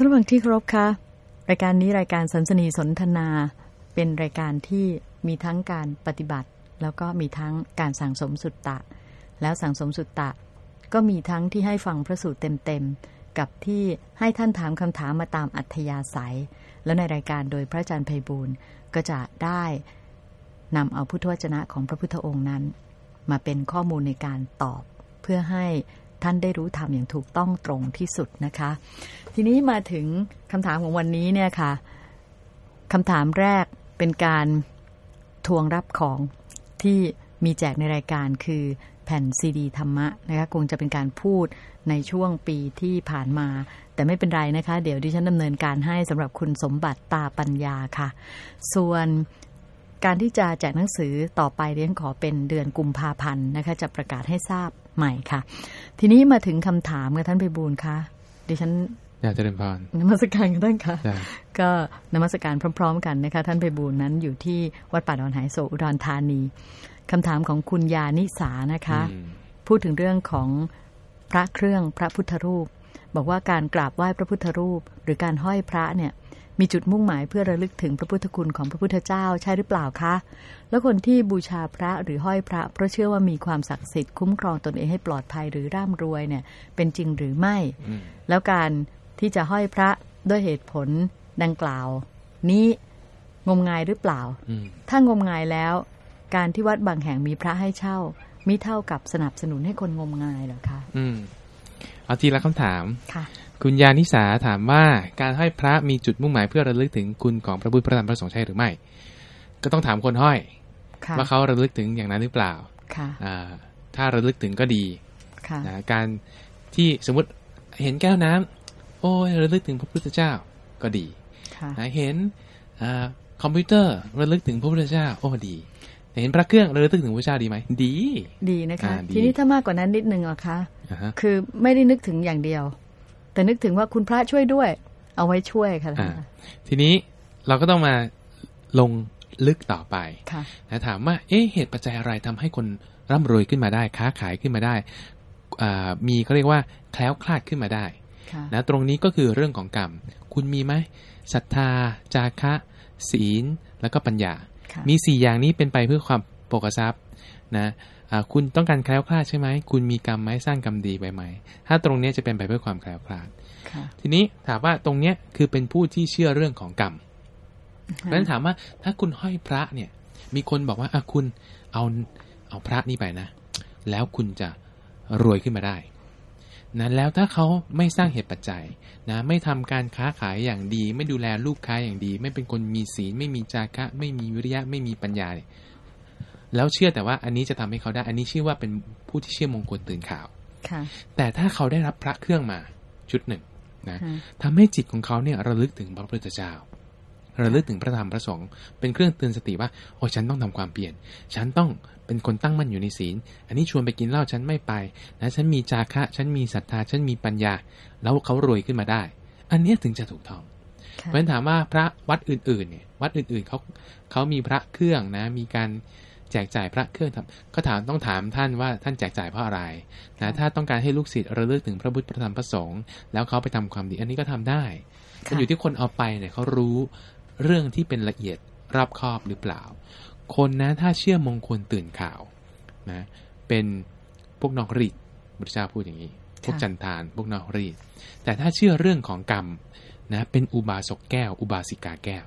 ท่านผู้ฟังที่เคารพคะรายการนี้รายการสันสนีสนทนา เป็นรายการที่มีทั้งการปฏิบัติ แล้วก็มีทั้งการสั่งสมสุตตะ แล้วสั่งสมสุตตะ ก็มีทั้งที่ให้ฟังพระสูตรเต็มๆกับที่ให้ท่านถามคำถามมาตามอัธยาศัย แล้วในรายการโดยพระอาจารย์ไพบูลก็จะได้นำเอาพุทธวจนะของพระพุทธองค์นั้น มาเป็นข้อมูลในการตอบ เพื่อให้ ท่านได้รู้ธรรมอย่างถูกต้องตรงที่สุดนะคะ ทีนี้มาถึงคำถามของวันนี้เนี่ยค่ะคำถามแรกเป็นการทวงรับของที่มีแจกในรายการคือแผ่นซีดีธรรมะนะคะคงจะเป็นการพูดในช่วงปีที่ผ่านมา แต่ไม่เป็นไรนะคะ เดี๋ยวดิฉันดำเนินการให้สำหรับคุณสมบัติตาปัญญาค่ะ ส่วนการที่จะแจกหนังสือต่อไปเรียนขอเป็นเดือนกุมภาพันธ์นะคะ จะประกาศให้ทราบ ใหม่ค่ะ ทีนี้มาถึงคำถามกับท่านไพบูลย์คะดิฉันอยากจะเรียนพรนมัสการกันท่านคะได้ก็นมัสการพร้อม ๆ กันนะคะ ท่านไพบูลย์นั้นอยู่ที่วัดป่าดอนหายโศกอุดรธานีคำถามของคุณยานิสานะคะอืมพูดถึงเรื่องของพระเครื่องพระพุทธรูป บอกว่าการกราบไหว้พระพุทธรูป หรือการห้อยพระเนี่ย มีจุดมุ่งหมายเพื่อระลึกถึงพระพุทธคุณของพระพุทธเจ้าใช่หรือเปล่าคะ แล้วคนที่บูชาพระหรือห้อยพระ เพราะเชื่อว่ามีความศักดิ์สิทธิ์คุ้มครองตนเองให้ปลอดภัยหรือร่ำรวยเนี่ย เป็นจริงหรือไม่อืมแล้วการที่จะห้อยพระด้วยเหตุผลดังกล่าว นี้งมงายหรือเปล่าอืมถ้างมงายแล้ว การที่วัดบางแห่งมีพระให้เช่ามิเท่ากับสนับสนุนให้คนงมงายเหรอคะ อืมเอาทีละคำถามค่ะ คุณยานิสาถามว่าการห้อยพระมีจุดมุ่งหมายเพื่อระลึกถึงคุณของพระพุทธพระธรรมพระสงฆ์ใช่หรือไม่ ก็ต้องถามคนห้อยค่ะว่าเขาระลึกถึงอย่างนั้นหรือเปล่าค่ะอ่าถ้าระลึกถึงก็ดีค่ะนะการที่สมมติเห็นแก้วน้ำโอ้ยระลึกถึงพระพุทธเจ้าก็ดีค่ะนะเห็นอ่าคอมพิวเตอร์ระลึกถึงพระพุทธเจ้าโอ้ดี เห็นพระเครื่องระลึกถึงพระเจ้าดีไหมดี ดีนะคะอ่าดีทีนี้ถ้ามากกว่านั้นนิดนึงเหรอคะอ่าฮะคือไม่ได้นึกถึงอย่างเดียว แต่นึกถึงว่าคุณพระช่วยด้วย เอาไว้ช่วยค่ะท่านอ่าคะทีนี้เราก็ต้องมาลงลึกต่อไปค่ะนะถามว่า เอ๊ะเหตุปัจจัยอะไรทำให้คนร่ำรวยขึ้นมาได้ ค้าขายขึ้นมาได้อ่ามีเขาเรียกว่าแคล้วคลาดขึ้นมาได้ค่ะนะตรงนี้ก็คือเรื่องของกรรม คุณมีไหมศรัทธา จาคะ ศีล แล้วก็ปัญญาค่ะมีสี่อย่างนี้เป็นไปเพื่อความ โภกทรัพย์นะอ่าคุณต้องการแคล้วคลาดใช่ไหม คุณมีกรรมไหมสร้างกรรมดีไปไหม ถ้าตรงเนี้ยจะเป็นไปเพื่อความแคล้วคลาดค่ะทีนี้ถามว่าตรงเนี้ยคือเป็นผู้ที่เชื่อเรื่องของกรรมเพราะฉะนั้นถามว่าถ้าคุณห้อยพระเนี่ย มีคนบอกว่าอะคุณเอาเอาพระนี่ไปนะ แล้วคุณจะรวยขึ้นมาได้นะแล้วถ้าเขาไม่สร้างเหตุปัจจัยนะไม่ทำการค้าขายอย่างดี ไม่ดูแลลูกค้าอย่างดี ไม่เป็นคนมีศีล ไม่มีจาคะ ไม่มีวิริยะไม่มีปัญญาเนี่ย แล้วเชื่อแต่ว่าอันนี้จะทำให้เขาได้ อันนี้ชื่อว่าเป็นผู้ที่เชื่อมงคลตื่นข่าวค่ะ แต่ถ้าเขาได้รับพระเครื่องมาชุดหนึ่งนะค่ะทำให้จิตของเขาเนี่ยระลึกถึงพระพุทธเจ้าระลึกถึงพระธรรมพระสงฆ์เป็นเครื่องเตือนสติว่าโอ้ฉันต้องทำความเปลี่ยน ฉันต้องเป็นคนตั้งมั่นอยู่ในศีล อันนี้ชวนไปกินเหล้าฉันไม่ไปนะฉันมีจาคะ ฉันมีศรัทธา ฉันมีปัญญา แล้วเขารวยขึ้นมาได้ อันเนี้ยถึงจะถูกต้องเพค่ะราะฉะนั้นถามว่าพระวัดอื่นๆเนี่ยวัดอื่นๆเขาเขามีพระเครื่องนะมีการ แจกจ่ายพระเครื่องทำก็ถามต้องถามท่านว่าท่านแจกจ่ายเพราะอะไรนะถ้าต้องการให้ลูกศิษย์ระลึกถึงพระพุทธพระธรรมพระสงฆ์แล้วเขาไปทำความดี อันนี้ก็ทำได้มันอยู่ที่คนเอาไปเนี่ยเขารู้เรื่องที่เป็นละเอียดรอบคอบหรือเปล่า คนนะถ้าเชื่อมงคลตื่นข่าวนะเป็นพวกนอกรีดบุตรเจ้าพูดอย่างนี้ พวกจันทานพวกนอกรีดแต่ถ้าเชื่อเรื่องของกรรมนะเป็นอุบาสกแก้ว อุบาสิกาแก้ว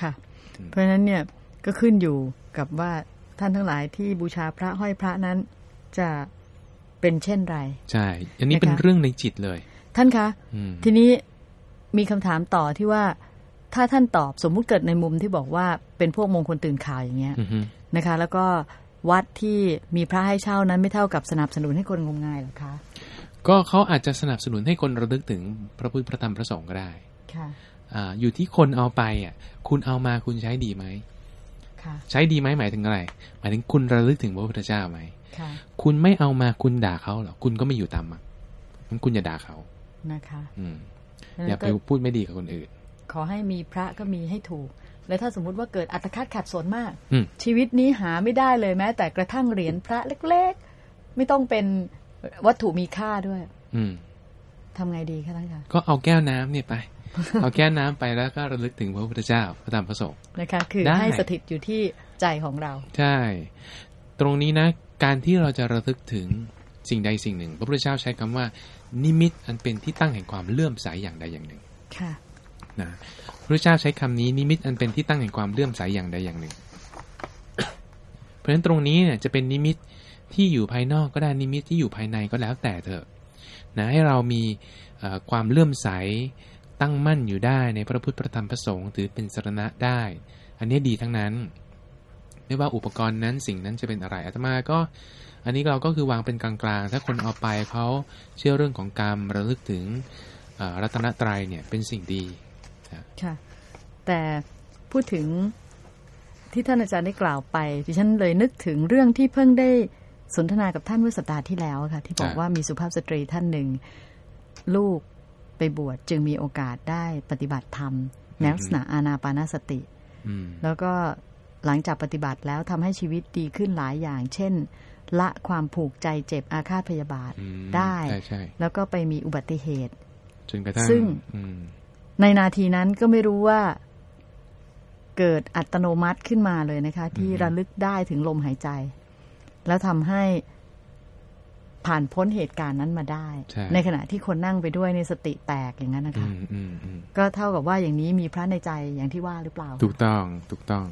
ค่ะอืมเพราะฉะนั้นเนี่ยก็ขึ้นอยู่กับว่า ท่านทั้งหลายที่บูชาพระห้อยพระนั้น จะเป็นเช่นไร ใช่ อันนี้เป็นนะคะเรื่องในจิตเลย ท่านคะอืมทีนี้มีคำถามต่อที่ว่า ถ้าท่านตอบสมมุติเกิดในมุมที่บอกว่าเป็นพวกมงคลตื่นข่าวอย่างเงี้ยอือฮึนะคะ แล้วก็วัดที่มีพระให้เช่านั้นไม่เท่ากับสนับสนุนให้คนงมงายเหรอคะก็เขาอาจจะสนับสนุนให้คนระลึกถึงพระพุทธพระธรรมพระสงฆ์ก็ได้ ค่ะอ่าอยู่ที่คนเอาไปอะ คุณเอามาคุณใช้ดีไหมค่ะ ใช้ดีไหมหมายถึงอะไร หมายถึงคุณระลึกถึงพระพุทธเจ้าไหมค่ะคุณไม่เอามาคุณด่าเขาเหรอคุณก็ไม่อยู่ตามอะงั้นคุณอย่าด่าเขานะคะ อืมเพราะฉะอย่านั้นไปก็พูดไม่ดีกับคนอื่น ขอให้มีพระก็มีให้ถูก และถ้าสมมุติว่าเกิดอัตคัดขัดสนมากอืมชีวิตนี้หาไม่ได้เลยแม้ แต่กระทั่งเหรียญพระเล็ก ๆ ไม่ต้องเป็นวัตถุมีค่าด้วย อืมทำไงดีคะท่านคะก็เอาแก้วน้ำเนี่ยไป เอาแก้วน้ำไปแล้วก็ระลึกถึงพระพุทธเจ้าพระธรรมพระสงฆ์นะคะ คือได้ให้สถิตอยู่ที่ใจของเรา ใช่ ตรงนี้นะ การที่เราจะระลึกถึงสิ่งใดสิ่งหนึ่ง พระพุทธเจ้าใช้คำว่า นิมิตอันเป็นที่ตั้งแห่งความเลื่อมใสอย่างใดอย่างหนึ่ง ค่ะนะพระพุทธเจ้าใช้คำนี้นิมิตอันเป็นที่ตั้งแห่งความเลื่อมใสอย่างใดอย่างหนึ่ง เพราะฉะนั้นตรงนี้เนี่ยจะเป็นนิมิตที่อยู่ภายนอกก็ได้นิมิตที่อยู่ภายในก็แล้วแต่เถอะนะให้เรามีเอ่อความเลื่อมใส ตั้งมั่นอยู่ได้ในพระพุทธพระธรรมพระสงฆ์ถือเป็นสรณะได้ อันนี้ดีทั้งนั้น ไม่ว่าอุปกรณ์นั้นสิ่งนั้นจะเป็นอะไรอาตมาก็ อันนี้เราก็คือวางเป็นกลางๆ ถ้าคนเอาไปเขาเชื่อเรื่องของกรรมระลึกถึงเอ่อรัตนตรัยเนี่ยเป็นสิ่งดีค่ะแต่พูดถึงที่ท่านอาจารย์ได้กล่าวไปดิฉันเลยนึกถึงเรื่องที่เพิ่งได้สนทนากับท่านเมื่อสัปดาห์ที่แล้วค่ะ ที่บอกจ้ะว่ามีสุภาพสตรีท่านหนึ่ง ลูก ไปบวชจึงมีโอกาสได้ปฏิบัติธรรมในลักษณะอานาปานสติอืมแล้วก็หลังจากปฏิบัติแล้วทำให้ชีวิตดีขึ้นหลายอย่าง เช่น ละความผูกใจเจ็บอาฆาตพยาบาทอืมได้ใช่ใช่แล้วก็ไปมีอุบัติเหตุจนกระทั่งซึ่งอืมในนาทีนั้นก็ไม่รู้ว่าเกิดอัตโนมัติขึ้นมาเลยนะคะ ที่ระลึกได้ถึงลมหายใจ แล้วทำให้ ผ่านพ้นเหตุการณ์นั้นมาได้ใช่ในขณะที่คนนั่งไปด้วยในสติแตกอย่างนั้นนะอืคะมอืมอืมก็เท่ากับว่าอย่างนี้มีพระในใจอย่างที่ว่าหรือเปล่า ถูกต้องถูกต้อง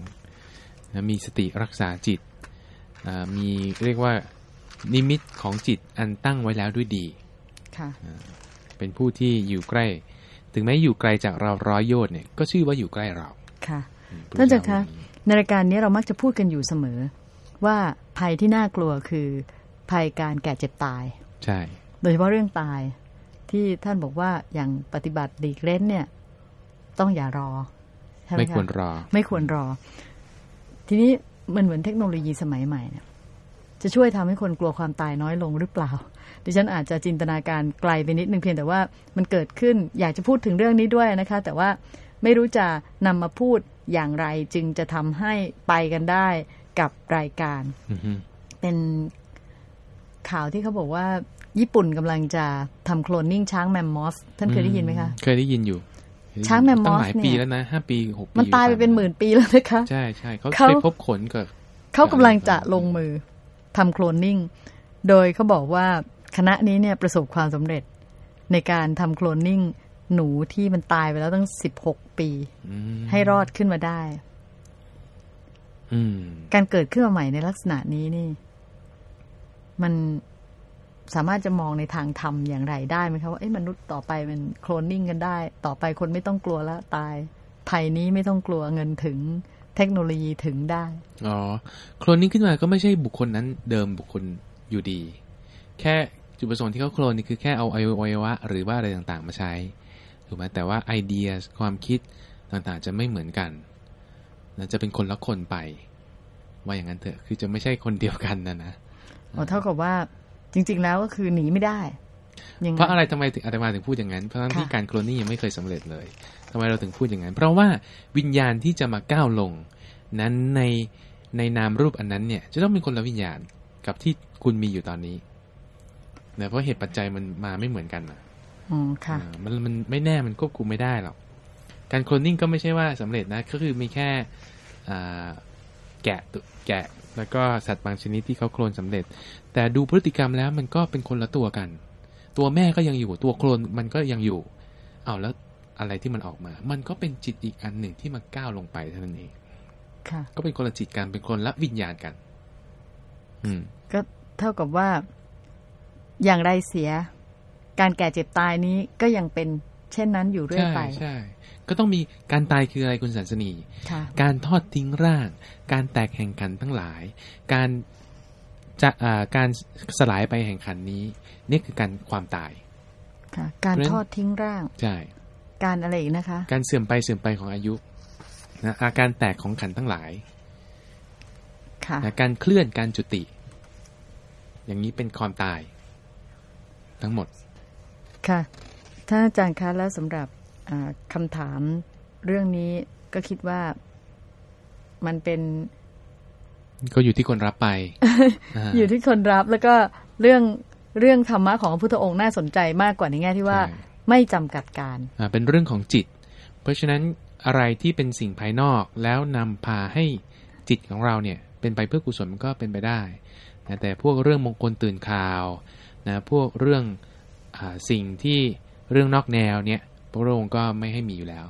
นะมีสติรักษาจิตอ่ามีเรียกว่านิมิตของจิตอันตั้งไว้แล้วด้วยดีค่ะเป็นผู้ที่อยู่ใกล้ ถึงแม้อยู่ไกลจากเราร้อยโยชน์เนี่ยก็ชื่อว่าอยู่ใกล้เราค่ะอืมท่านอาจารย์พุทธคะเจ้ในรายการนี้เรามักจะพูดกันอยู่เสมอ ว่าภัยที่น่ากลัวคือ ภัยการแก่เจ็บตาย ใช่ โดยเฉพาะเรื่องตายที่ท่านบอกว่าอย่างปฏิบัติดีเล่นเนี่ย ต้องอย่ารอใช่ไหมไม่คะควรรอ ไม่ควรรอ ทีนี้มันเหมือนเทคโนโลยีสมัยใหม่เนี่ยจะช่วยทำให้คนกลัวความตายน้อยลงหรือเปล่า ดิฉันอาจจะจินตนาการไกลไปนิดนึงเพียงแต่ว่ามันเกิดขึ้นอยากจะพูดถึงเรื่องนี้ด้วยนะคะ แต่ว่าไม่รู้จะนำมาพูดอย่างไรจึงจะทำให้ไปกันได้กับรายการอือฮึเป็น ข่าวที่เขาบอกว่า ญี่ปุ่นกำลังจะทำโคลนนิ่งช้างแมมมอสท่านเคยได้ยินไหมคะ เคยได้ยินอยู่ ช้างแมมมอสตั้งหลายปีเนี่ยแล้วนะห้าปีหกปีมันตายไปเป็นหมื่นปีแล้วนะคะ ใช่ใช่เขาเขาไปพบขนกับเขากำลังจะลงมือทำโคลนนิ่ง โดยเขาบอกว่าคณะนี้เนี่ยประสบความสำเร็จในการทำโคลนนิ่งหนูที่มันตายไปแล้วตั้งสิบหกปีอืมให้รอดขึ้นมาได้อืมการเกิดขึ้นมาใหม่ในลักษณะนี้นี่ มันสามารถจะมองในทางธรรมอย่างไรได้ไหมคะว่าเอ้มนุษย์ต่อไปมันโคลนนิ่งกันได้ ต่อไปคนไม่ต้องกลัวแล้วตายภัยนี้ไม่ต้องกลัวเงินถึงเทคโนโลยีถึงได้อ๋อโคลนนิ่งขึ้นมาก็ไม่ใช่บุคคลนั้นเดิมบุคคลอยู่ดี แค่จุดประสงค์ที่เขาโคลนนี่คือแค่เอาอวัยวะหรือว่าอะไรต่างๆ มาใช้ถูกไหมแต่ว่าไอเดียความคิดต่างๆจะไม่เหมือนกันจะเป็นคนละคนไป ว่าอย่างนั้นเถอะคือจะไม่ใช่คนเดียวกันนะนะ เท่ากับว่าจริง ๆ แล้วก็คือหนีไม่ได้ยังไงเพราะอะไรทำไมถึงอาตมาถึงพูดอย่างนั้น เพราะทั้งที่ค่ะการโคลนนิ่งยังไม่เคยสำเร็จเลยทำไมเราถึงพูดอย่างนั้น เพราะว่าวิญญาณที่จะมาก้าวลง นั้นในในนามรูปอันนั้นเนี่ย จะต้องเป็นคนละวิญญาณกับที่คุณมีอยู่ตอนนี้นะเพราะเหตุปัจจัยมันมาไม่เหมือนกันนะอ๋อค่ะอ่ามันมันไม่แน่มันควบคุมไม่ได้หรอกการโคลนนิ่งก็ไม่ใช่ว่าสำเร็จนะก็คือมีแค่อ่า แกะตัวแกะ แล้วก็สัตว์บางชนิดที่เขาโคลนสำเร็จ แต่ดูพฤติกรรมแล้วมันก็เป็นคนละตัวกัน ตัวแม่ก็ยังอยู่ตัวโคลนมันก็ยังอยู่ เอาแล้วอะไรที่มันออกมา มันก็เป็นจิตอีกอันหนึ่งที่มันก้าวลงไปเท่านั้นเองค่ะก็เป็นคนละจิตกันเป็นคนละวิญญาณกัน อืม ก็เท่ากับว่าอย่างไรเสีย การแก่เจ็บตายนี้ก็ยังเป็นเช่นนั้นอยู่เรื่อยใช่ไป ใช่ ก็ต้องมีการตายคืออะไรคุณสันสนีค่ะการทอดทิ้งร่าง การแตกแห่งขันธ์ทั้งหลาย การจะอ่าการสลายไปแห่งขันธ์นี้ นี่คือการความตายค่ะการเพราะฉะนั้นทอดทิ้งร่างใช่การอะไรอีกนะคะ การเสื่อมไปเสื่อมไปของอายุนะอาการแตกของขันธ์ทั้งหลายค่ะนะการเคลื่อนการจุติ อย่างนี้เป็นความตาย ทั้งหมด ค่ะท่านอาจารย์คะแล้วสำหรับอ่า คำถามเรื่องนี้ก็คิดว่ามันเป็น ก็อยู่ที่คนรับไปาอยู่ที่คนรับแล้วก็เรื่องเรื่องธรรมะของพระพุทธองค์น่าสนใจมากกว่าในแง่ที่ว่าใช่ไม่จำกัดการอ่าเป็นเรื่องของจิต เพราะฉะนั้นอะไรที่เป็นสิ่งภายนอกแล้วนำพาให้จิตของเราเนี่ย เป็นไปเพื่อกุศลมันก็เป็นไปได้นะแต่พวกเรื่องมงคลตื่นข่าวนะพวกเรื่องอาสิ่งที่เรื่องนอกแนวเนี่ย พระองค์ก็ไม่ให้มีอยู่แล้ว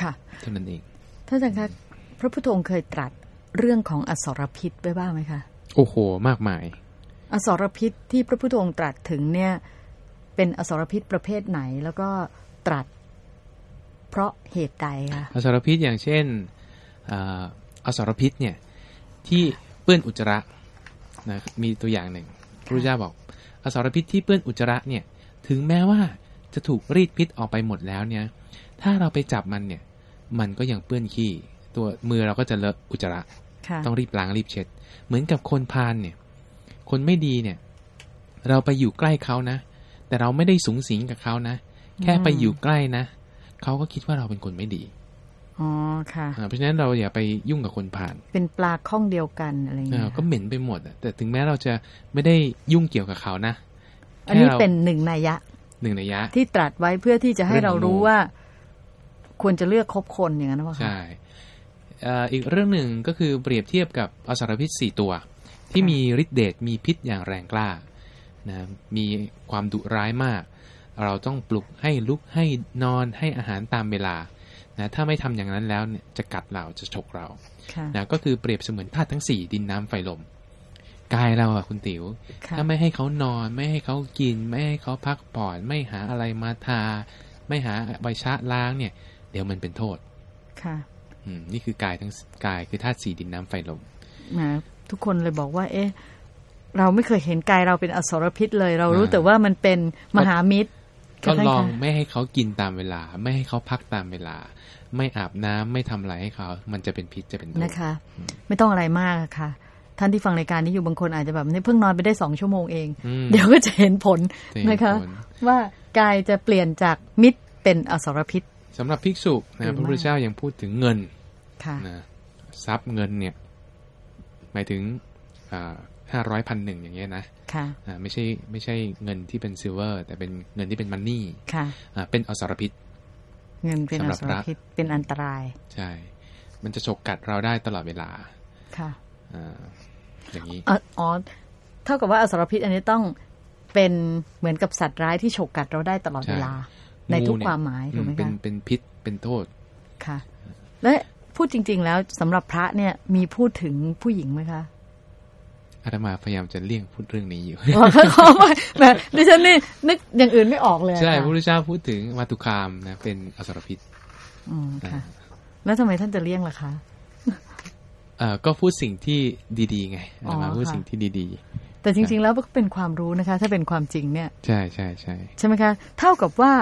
ค่ะเท่านั้นเองท่านอาจารย์คะพระพุทธองค์เคยตรัสเรื่องของอสรพิษไว้บ้างไหมคะโอ้โห มากมาย อสรพิษที่พระพุทธองค์ตรัสถึงเนี่ย เป็นอสรพิษประเภทไหน แล้วก็ตรัส เพราะเหตุใดคะอสรพิษอย่างเช่นอาอสรพิษเนี่ยที่เปื้อนอุจจาระนะมีตัวอย่างหนึ่งพระพุทธเจ้าบอก อสรพิษที่เปื้อนอุจจาระเนี่ย ถึงแม้ว่า จะถูกรีดพิษออกไปหมดแล้วเนี่ย ถ้าเราไปจับมันเนี่ย มันก็ยังเปื้อนขี้ ตัวมือเราก็จะเลอะอุจจาระค่ะต้องรีบล้างรีบเช็ด เหมือนกับคนพาลเนี่ย คนไม่ดีเนี่ย เราไปอยู่ใกล้เขานะ แต่เราไม่ได้สูงสิงกับเขานะ แค่ไปอยู่ใกล้นะ เขาก็คิดว่าเราเป็นคนไม่ดีอ๋อค่ะอ่าเพราะฉะนั้นเราอย่าไปยุ่งกับคนผ่าน เป็นปลาข้องเดียวกันอะไรอย่างอ่าเงี้ยก็เหม็นไปหมดอะแต่ถึงแม้เราจะไม่ได้ยุ่งเกี่ยวกับเขานะ อันนี้แค่ราเป็นหนึ่งนัยยะ หนึ่งในยยะ ที่ตรัสไว้เพื่อที่จะให้เรื่เราองของรู้งูว่า ควรจะเลือกคบคนอย่างนั้นว่าคะใช่เอ่ออีกเรื่องหนึ่งก็คือเปรียบเทียบกับอสรพิษสี่ตัว ที่มีฤทธิเดชมีพิษอย่างแรงกล้านะมีความดุร้ายมาก เราต้องปลุกให้ลุกให้นอนให้อาหารตามเวลานะถ้าไม่ทำอย่างนั้นแล้วเนี่ยจะกัดเราจะฉกเราค่ะนะก็คือเปรียบเสมือนธาตุทั้งสี่ดินน้ำไฟลม กายเราอะคุณติ๋วค่ะถ้าไม่ให้เขานอน ไม่ให้เขากิน ไม่ให้เขาพักผ่อนไม่หาอะไรมาทา ไม่หาใบชะล้างเนี่ย เดี๋ยวมันเป็นโทษ ค่ะ อืม นี่คือกายทั้งกายคือธาตุสี่ดินน้ำไฟลมนะทุกคนเลยบอกว่า เอ๊ะ เราไม่เคยเห็นกายเราเป็นอสรพิษเลย เรารู้อ่าแต่ว่ามันเป็นมหามิตรก็ค่ะท่านลองคะไม่ให้เขากินตามเวลา ไม่ให้เขาพักตามเวลา ไม่อาบน้ำไม่ทำอะไรให้เขา มันจะเป็นพิษจะเป็นโทษนะคะ ไม่ต้องอะไรมากอะค่ะ ท่านที่ฟังรายการนี้อยู่บางคนอาจจะแบบนี่เพิ่งนอนไปได้สองชั่วโมงเองอืมเดี๋ยวก็จะเห็นผลจะเห็นนะคะผลว่ากายจะเปลี่ยนจากมิตรเป็นอสรพิษสำหรับภิกษุดีนะมากพระพุทธเจ้ายังพูดถึงเงินค่ะนะทรัพย์เงินเนี่ย หมายถึงห้าร้อยพันหนึ่งอย่างเงี้ยนะค่ะอ่าไม่ใช่ไม่ใช่เงินที่เป็น silver แต่เป็นเงินที่เป็น money ค่ะอ่าเป็นอสรพิษ เงินเป็นสำอหรับสรพระพิษเป็นอันตราย ใช่ มันจะฉกกัดเราได้ตลอดเวลาค่ะ อ่าอย่างนี้อ๋ออ๋อเท่ากับว่าอสรพิษอันนี้ต้องเป็นเหมือนกับสัตว์ร้ายที่ฉกกัดเราได้ตลอดใช่เวลา ในทุกงูเนี่ความหมายถูกไหมอืเป็นคะเป็นพิษเป็นโทษค่ะ และพูดจริง ๆ แล้วสำหรับพระเนี่ยมีพูดถึงผู้หญิงไหมคะอาตมาพยายามจะเลี่ยงพูดเรื่องนี้อยู่อ๋อขอไม่แบบดิฉันนี่นึกอย่างอื่นไม่ออกเลยใช่ค่ะพระพุทธเจ้าพูดถึงมาตุคามนะเป็นอสรพิษอืมค่ะ แล้วทำไมท่านจะเลี่ยงล่ะคะเอ่อ ก็พูดสิ่งที่ดีๆ ไงอ๋ออาตมาพูดค่ะสิ่งที่ดีแต่จริง ๆ แล้วก็เป็นความรู้นะคะ ถ้าเป็นความจริงเนี่ยๆใช่ใช่ใช่ใช่ไหมคะ เท่ากับว่า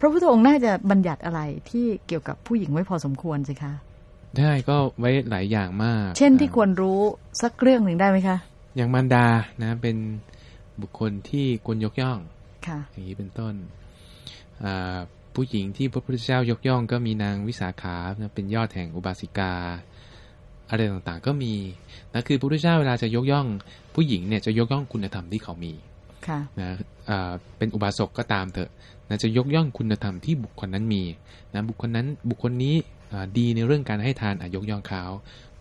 พระพุทธองค์น่าจะบัญญัติอะไรที่เกี่ยวกับผู้หญิงไว้พอสมควรสิคะ ได้ก็ไว้หลายอย่างมาก เช่นที่อ่าควรรู้สักเรื่องหนึ่งได้ไหมคะ อย่างมารดานะ เป็นบุคคลที่ควรยกย่องค่ะอย่างนี้เป็นต้นอ่าผู้หญิงที่พระพุทธเจ้ายกย่องก็มีนางวิสาขานะเป็นยอดแห่งอุบาสิกา อะไรต่างๆ ก็มีนะคือพระพุทธเจ้าเวลาจะยกย่องผู้หญิงเนี่ยจะยกย่องคุณธรรมที่เขามีค่ะนะอ่าเป็นอุบาสกก็ตามเถอะนะจะยกย่องคุณธรรมที่บุคคลนั้นมีนะบุคคลนั้นบุคคลนี้อ่าดีในเรื่องการให้ทานอะยกย่องเขา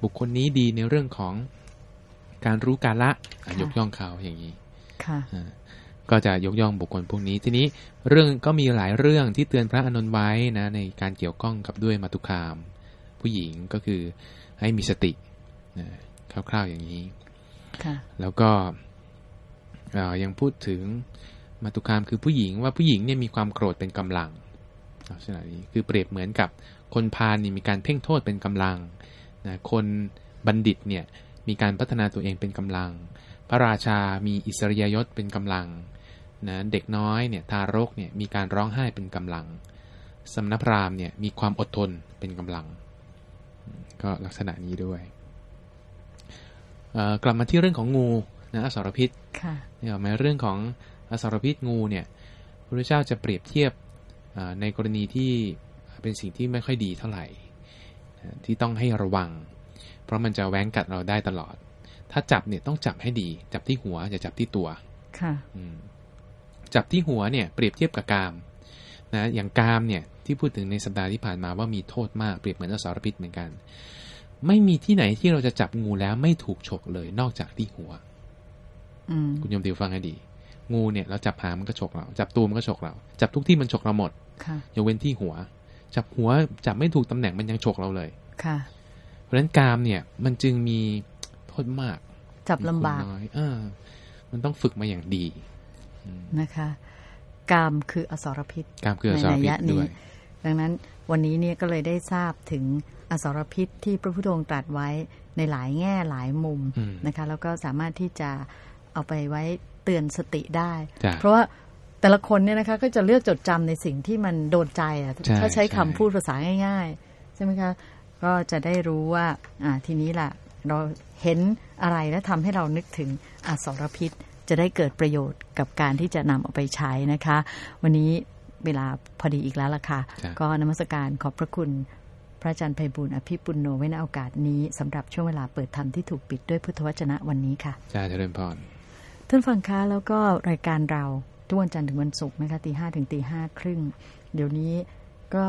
บุคคลนี้ดีในเรื่องของการรู้กาละอะค่ะยกย่องเขาอย่างนี้ค่ะอ่าก็จะยกย่องบุคคลพวกนี้ทีนี้เรื่องก็มีหลายเรื่องที่เตือนพระอานนท์ไว้นะในการเกี่ยวข้องกับด้วยมาตุคาม ผู้หญิงก็คือ ให้มีสตินะคร่าวๆอย่างนี้ค่ะแล้วก็เอ่อยังพูดถึงมาตุคามคือผู้หญิงว่าผู้หญิงเนี่ยมีความโกรธเป็นกำลังลักษณะนี้คือเปรียบเหมือนกับคนพาลนี่มีการเพ่งโทษเป็นกำลังนะคนบัณฑิตเนี่ยมีการพัฒนาตัวเองเป็นกำลัง พระราชามีอิสริยยศเป็นกำลังนะเด็กน้อยเนี่ยทารกเนี่ยมีการร้องไห้เป็นกำลังสำนักพราหมณ์เนี่ยมีความอดทนเป็นกำลัง ก็ลักษณะนี้ด้วยเอ่อกลับมาที่เรื่องของงูนะอสรพิษค่ะเนี่ยหมายเรื่องของอสรพิษงูเนี่ยพระพุทธเจ้าจะเปรียบเทียบอ่าในกรณีที่เป็นสิ่งที่ไม่ค่อยดีเท่าไหร่นะที่ต้องให้ระวัง เพราะมันจะแว้งกัดเราได้ตลอด ถ้าจับเนี่ยต้องจับให้ดี จับที่หัวอย่าจับที่ตัวค่ะอืมจับที่หัวเนี่ยเปรียบเทียบกับกามนะอย่างกามเนี่ย ที่พูดถึงในสัปดาห์ที่ผ่านมาว่ามีโทษมากเปรียบเหมือนอสรพิษเหมือนกัน ไม่มีที่ไหนที่เราจะจับงูแล้วไม่ถูกฉกเลยนอกจากที่หัวอืมคุณโยมติวฟังให้ดี งูเนี่ยเราจับหางมันก็ฉกเรา จับตัวมันก็ฉกเรา จับทุกที่มันฉกเราหมดค่ะยกเว้นที่หัว จับหัวจับไม่ถูกตำแหน่งมันยังฉกเราเลย ค่ะ เพราะฉะนั้นกามเนี่ย มันจึงมีโทษมาก จับลำบากมีคุณน้อยเออ มันต้องฝึกมาอย่างดีอืมนะคะ กามคืออสรพิษ กามคืออในสรนัพิยษนี้ด้วย ดังนั้นวันนี้เนี่ยก็เลยได้ทราบถึงอสรพิษที่พระพุทธองค์ตรัสไว้ในหลายแง่หลายมุมอืมนะคะ แล้วก็สามารถที่จะเอาไปไว้เตือนสติได้จ้ะเพราะว่าแต่ละคนเนี่ยนะคะก็จะเลือกจดจำในสิ่งที่มันโดนใจอะใช่ถ้าใช้คำใช่พูดภาษาง่าย ๆ ใช่ไหมคะ ก็จะได้รู้ว่าอ่าทีนี้ล่ะ เราเห็นอะไรแล้วทำให้เรานึกถึงอสรพิษจะได้เกิดประโยชน์กับการที่จะนำเอาไปใช้นะคะ วันนี้ เวลาพอดีอีกแล้วล่ะค่ะจ้ะก็นมัสการขอบพระคุณพระอาจารย์ไพบุญอภิปุณโนไว้ในโอกาสนี้สำหรับช่วงเวลาเปิดธรรมที่ถูกปิดด้วยพุทธวจนะวันนี้ค่ะจ้าเจริญพรท่านฟังคะแล้วก็รายการเราทุกวันจันทร์ถึงวันศุกร์นะคะตีห้าถึงตีห้าครึ่ง เดี๋ยวนี้ ก็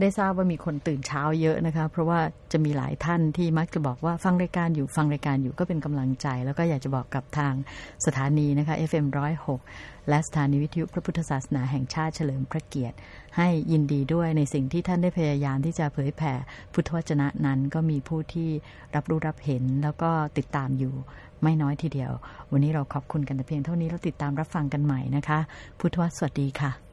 ได้ทราบว่ามีคนตื่นเช้าเยอะนะคะ เพราะว่าจะมีหลายท่านที่มักจะบอกว่าฟังรายการอยู่ฟังรายการอยู่ก็เป็นกำลังใจ แล้วก็อยากจะบอกกับทางสถานีนะคะ FM 106 และสถานีวิทยุพระพุทธศาสนาแห่งชาติเฉลิมพระเกียรติ ให้ยินดีด้วยในสิ่งที่ท่านได้พยายามที่จะเผยแผ่พุทธวจนะนั้นก็มีผู้ที่รับรู้รับเห็นแล้วก็ติดตามอยู่ไม่น้อยทีเดียว วันนี้เราขอบคุณกันแต่เพียงเท่านี้เราติดตามรับฟังกันใหม่นะคะ พุทธวสวัสดีค่ะ